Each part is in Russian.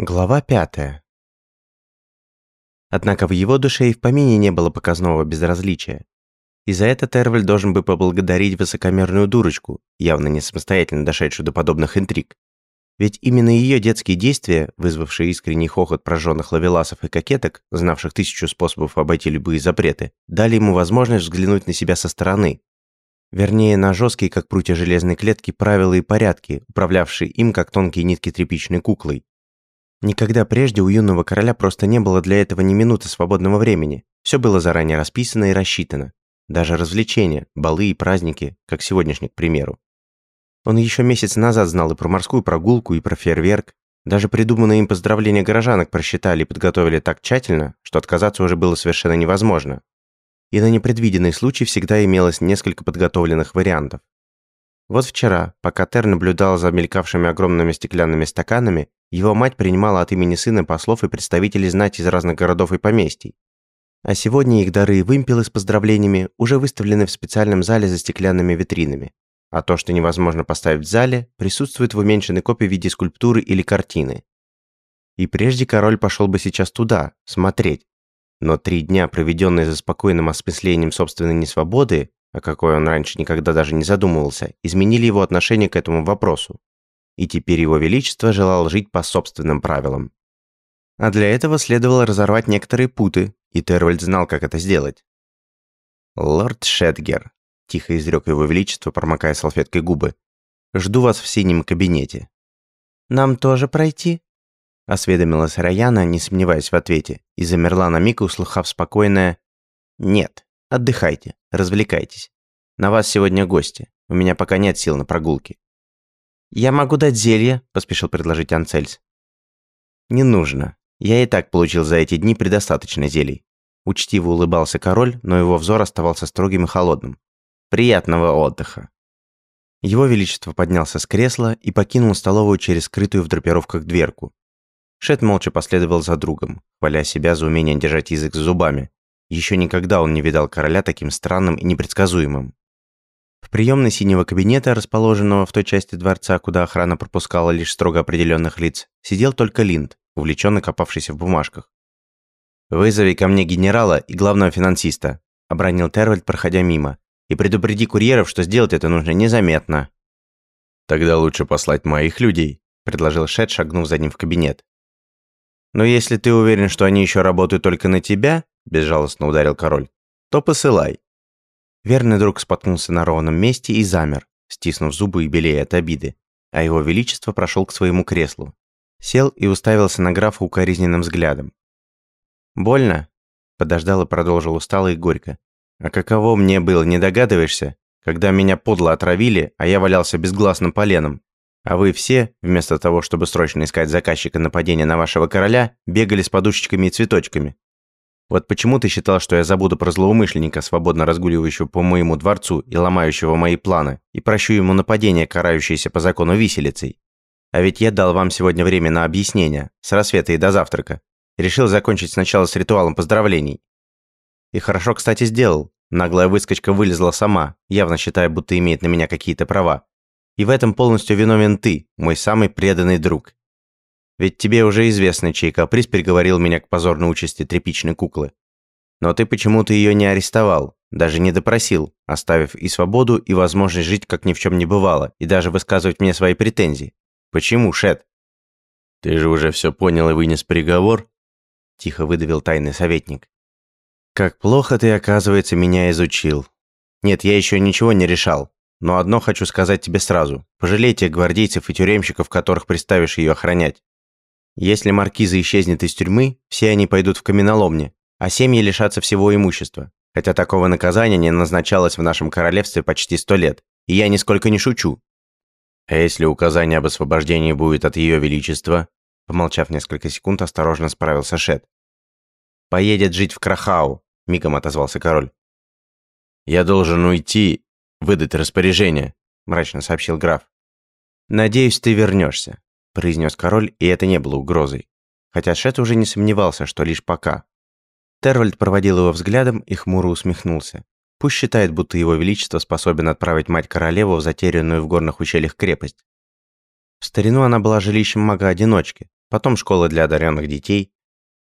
Глава пятая. Однако в его душе и в помине не было показного безразличия. И за это Терваль должен бы поблагодарить высокомерную дурочку, явно не самостоятельно дошедшую до подобных интриг. Ведь именно ее детские действия, вызвавшие искренний хохот прожженных лавеласов и кокеток, знавших тысячу способов обойти любые запреты, дали ему возможность взглянуть на себя со стороны. Вернее, на жесткие, как прутья железной клетки, правила и порядки, управлявшие им, как тонкие нитки тряпичной куклой. Никогда прежде у юного короля просто не было для этого ни минуты свободного времени. Все было заранее расписано и рассчитано. Даже развлечения, балы и праздники, как сегодняшний, к примеру. Он еще месяц назад знал и про морскую прогулку, и про фейерверк. Даже придуманные им поздравления горожанок просчитали и подготовили так тщательно, что отказаться уже было совершенно невозможно. И на непредвиденный случай всегда имелось несколько подготовленных вариантов. Вот вчера, пока Тер наблюдал за мелькавшими огромными стеклянными стаканами, его мать принимала от имени сына послов и представителей знати из разных городов и поместий. А сегодня их дары и вымпелы с поздравлениями уже выставлены в специальном зале за стеклянными витринами. А то, что невозможно поставить в зале, присутствует в уменьшенной копии в виде скульптуры или картины. И прежде король пошел бы сейчас туда, смотреть. Но три дня, проведенные за спокойным осмыслением собственной несвободы, о какой он раньше никогда даже не задумывался, изменили его отношение к этому вопросу. И теперь его величество желал жить по собственным правилам. А для этого следовало разорвать некоторые путы, и Тервальд знал, как это сделать. «Лорд Шетгер», – тихо изрек его величество, промокая салфеткой губы, – «жду вас в синем кабинете». «Нам тоже пройти?» – осведомилась Раяна, не сомневаясь в ответе, и замерла на миг, услыхав спокойное «Нет». Отдыхайте, развлекайтесь. На вас сегодня гости. У меня пока нет сил на прогулки». «Я могу дать зелье», – поспешил предложить Анцельс. «Не нужно. Я и так получил за эти дни предостаточно зелий». Учтиво улыбался король, но его взор оставался строгим и холодным. «Приятного отдыха». Его Величество поднялся с кресла и покинул столовую через скрытую в драпировках дверку. Шет молча последовал за другом, хваля себя за умение держать язык за зубами, еще никогда он не видал короля таким странным и непредсказуемым. В приемной синего кабинета, расположенного в той части дворца, куда охрана пропускала лишь строго определенных лиц, сидел только Линд, увлеченно копавшийся в бумажках. «Вызови ко мне генерала и главного финансиста», – обронил Тервальд, проходя мимо. «И предупреди курьеров, что сделать это нужно незаметно». «Тогда лучше послать моих людей», – предложил Шет, шагнув за ним в кабинет. «Но если ты уверен, что они еще работают только на тебя, безжалостно ударил король, то посылай. Верный друг споткнулся на ровном месте и замер, стиснув зубы и белее от обиды, а его величество прошел к своему креслу. Сел и уставился на графа укоризненным взглядом. «Больно?» – подождал и продолжил устало и горько. «А каково мне было, не догадываешься, когда меня подло отравили, а я валялся безгласным поленом? А вы все, вместо того, чтобы срочно искать заказчика нападения на вашего короля, бегали с подушечками и цветочками. Вот почему ты считал, что я забуду про злоумышленника, свободно разгуливающего по моему дворцу и ломающего мои планы, и прощу ему нападение, карающееся по закону виселицей? А ведь я дал вам сегодня время на объяснение, с рассвета и до завтрака. Решил закончить сначала с ритуалом поздравлений. И хорошо, кстати, сделал. Наглая выскочка вылезла сама, явно считая, будто имеет на меня какие-то права. И в этом полностью виновен ты, мой самый преданный друг. Ведь тебе уже известно, чей каприз приговорил меня к позорной участи тряпичной куклы. Но ты почему-то ее не арестовал, даже не допросил, оставив и свободу, и возможность жить, как ни в чем не бывало, и даже высказывать мне свои претензии. Почему, Шет? Ты же уже все понял и вынес приговор? Тихо выдавил тайный советник. Как плохо ты, оказывается, меня изучил. Нет, я еще ничего не решал. Но одно хочу сказать тебе сразу. Пожалей тех гвардейцев и тюремщиков, которых приставишь ее охранять. Если маркиза исчезнет из тюрьмы, все они пойдут в каменоломни, а семьи лишатся всего имущества. Хотя такого наказания не назначалось в нашем королевстве почти сто лет, и я нисколько не шучу. А если указание об освобождении будет от Ее Величества? Помолчав несколько секунд, осторожно справился Шет. «Поедет жить в Крахау», — мигом отозвался король. «Я должен уйти, выдать распоряжение», — мрачно сообщил граф. «Надеюсь, ты вернешься произнес король, и это не было угрозой. Хотя Шет уже не сомневался, что лишь пока. Тервальд проводил его взглядом и хмуро усмехнулся. Пусть считает, будто его величество способен отправить мать-королеву в затерянную в горных ущельях крепость. В старину она была жилищем мага-одиночки, потом школа для одаренных детей,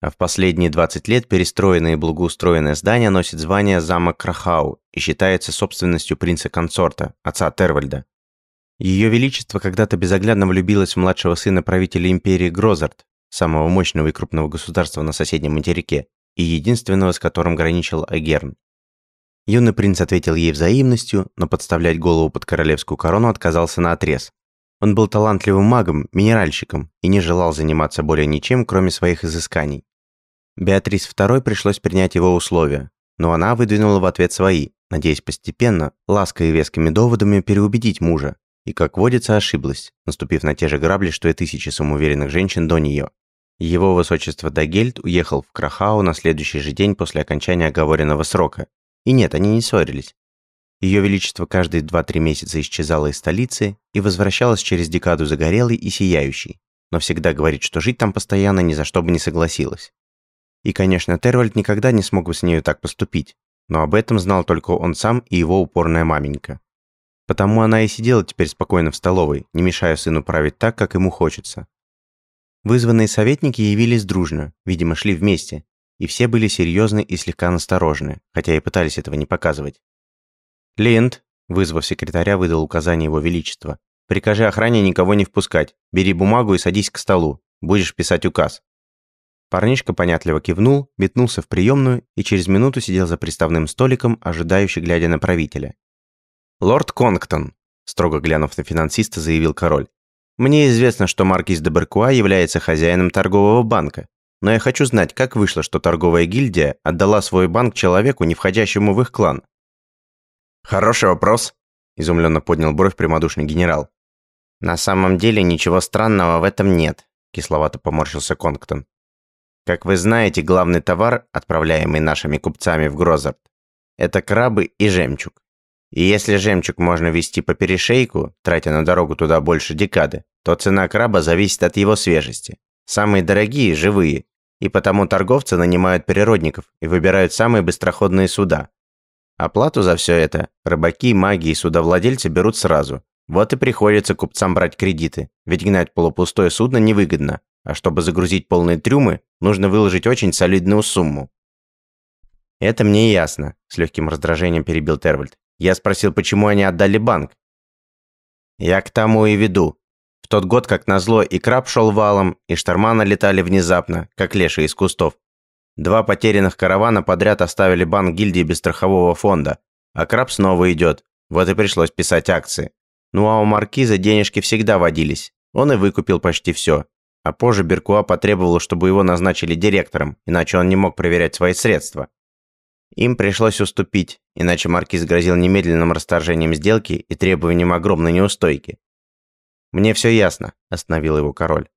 а в последние 20 лет перестроенное и благоустроенное здание носит звание замок Крахау и считается собственностью принца-консорта, отца Тервальда. Ее Величество когда-то безоглядно влюбилось в младшего сына правителя империи Грозард, самого мощного и крупного государства на соседнем материке, и единственного, с которым граничил Агерн. Юный принц ответил ей взаимностью, но подставлять голову под королевскую корону отказался на отрез. Он был талантливым магом, минеральщиком и не желал заниматься более ничем, кроме своих изысканий. Беатрис II пришлось принять его условия, но она выдвинула в ответ свои, надеясь постепенно, лаской и вескими доводами переубедить мужа, и, как водится, ошиблась, наступив на те же грабли, что и тысячи самоуверенных женщин до нее. Его высочество Дагельд уехал в Крахау на следующий же день после окончания оговоренного срока. И нет, они не ссорились. Ее Величество каждые 2-3 месяца исчезало из столицы и возвращалось через декаду загорелой и сияющей, но всегда говорит, что жить там постоянно ни за что бы не согласилась. И, конечно, Тервальд никогда не смог бы с нею так поступить, но об этом знал только он сам и его упорная маменька. Потому она и сидела теперь спокойно в столовой, не мешая сыну править так, как ему хочется. Вызванные советники явились дружно, видимо, шли вместе, и все были серьезны и слегка насторожены, хотя и пытались этого не показывать. «Линд», вызвав секретаря, выдал указание его величества, «прикажи охране никого не впускать, бери бумагу и садись к столу, будешь писать указ». Парнишка понятливо кивнул, метнулся в приемную и через минуту сидел за приставным столиком, ожидающий, глядя на правителя. «Лорд Конгтон», – строго глянув на финансиста, заявил король. «Мне известно, что маркиз де Беркуа является хозяином торгового банка, но я хочу знать, как вышло, что торговая гильдия отдала свой банк человеку, не входящему в их клан». «Хороший вопрос», – изумленно поднял бровь прямодушный генерал. «На самом деле ничего странного в этом нет», – кисловато поморщился Конгтон. «Как вы знаете, главный товар, отправляемый нашими купцами в Грозард, это крабы и жемчуг. И если жемчуг можно везти по перешейку, тратя на дорогу туда больше декады, то цена краба зависит от его свежести. Самые дорогие – живые, и потому торговцы нанимают природников и выбирают самые быстроходные суда. Оплату за все это рыбаки, маги и судовладельцы берут сразу. Вот и приходится купцам брать кредиты, ведь гнать полупустое судно невыгодно, а чтобы загрузить полные трюмы, нужно выложить очень солидную сумму. «Это мне ясно», – с легким раздражением перебил Тервальд. Я спросил, почему они отдали банк. Я к тому и веду. В тот год, как назло, и краб шел валом, и шторма налетали внезапно, как леши из кустов. Два потерянных каравана подряд оставили банк гильдии без страхового фонда, а краб снова идет. Вот и пришлось писать акции. Ну а у маркиза денежки всегда водились. Он и выкупил почти все. А позже Беркуа потребовал, чтобы его назначили директором, иначе он не мог проверять свои средства. Им пришлось уступить, иначе маркиз грозил немедленным расторжением сделки и требованием огромной неустойки. «Мне все ясно», – остановил его король.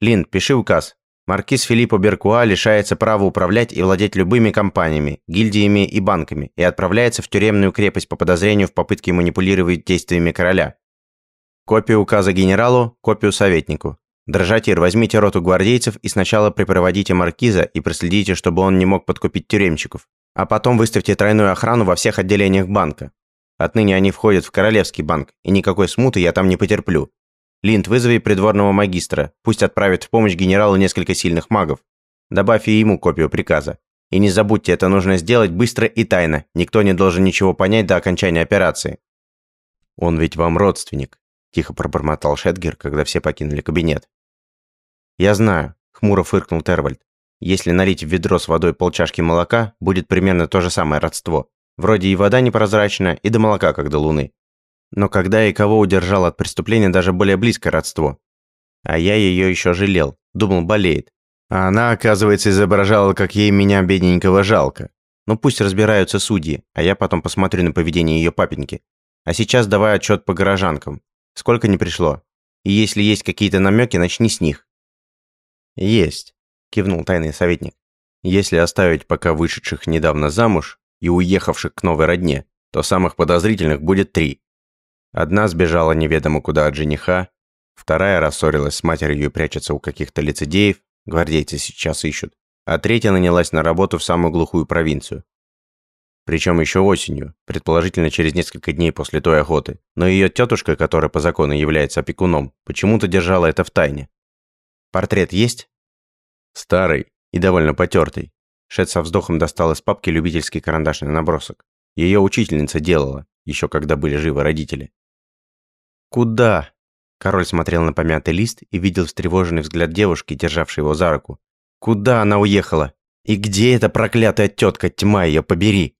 «Лин, пиши указ. Маркиз Филиппо Беркуа лишается права управлять и владеть любыми компаниями, гильдиями и банками и отправляется в тюремную крепость по подозрению в попытке манипулировать действиями короля. Копию указа генералу, копию советнику. Дрожатир, возьмите роту гвардейцев и сначала припроводите маркиза и проследите, чтобы он не мог подкупить тюремщиков а потом выставьте тройную охрану во всех отделениях банка. Отныне они входят в Королевский банк, и никакой смуты я там не потерплю. Линд, вызови придворного магистра, пусть отправит в помощь генералу несколько сильных магов. Добавь и ему копию приказа. И не забудьте, это нужно сделать быстро и тайно, никто не должен ничего понять до окончания операции. Он ведь вам родственник, тихо пробормотал Шетгер, когда все покинули кабинет. Я знаю, хмуро фыркнул Тервальд. Если налить в ведро с водой полчашки молока, будет примерно то же самое родство. Вроде и вода непрозрачная, и до молока, как до луны. Но когда и кого удержал от преступления даже более близкое родство? А я ее еще жалел, думал, болеет. А она, оказывается, изображала, как ей меня бедненького жалко. Ну пусть разбираются судьи, а я потом посмотрю на поведение ее папеньки. А сейчас давай отчет по горожанкам. Сколько не пришло? И если есть какие-то намеки, начни с них. Есть кивнул тайный советник. Если оставить пока вышедших недавно замуж и уехавших к новой родне, то самых подозрительных будет три. Одна сбежала неведомо куда от жениха, вторая рассорилась с матерью и прячется у каких-то лицедеев, гвардейцы сейчас ищут, а третья нанялась на работу в самую глухую провинцию. Причем еще осенью, предположительно через несколько дней после той охоты. Но ее тетушка, которая по закону является опекуном, почему-то держала это в тайне. Портрет есть?» «Старый и довольно потертый». Шет со вздохом достал из папки любительский карандашный набросок. Ее учительница делала, еще когда были живы родители. «Куда?» Король смотрел на помятый лист и видел встревоженный взгляд девушки, державшей его за руку. «Куда она уехала? И где эта проклятая тетка, тьма ее побери?»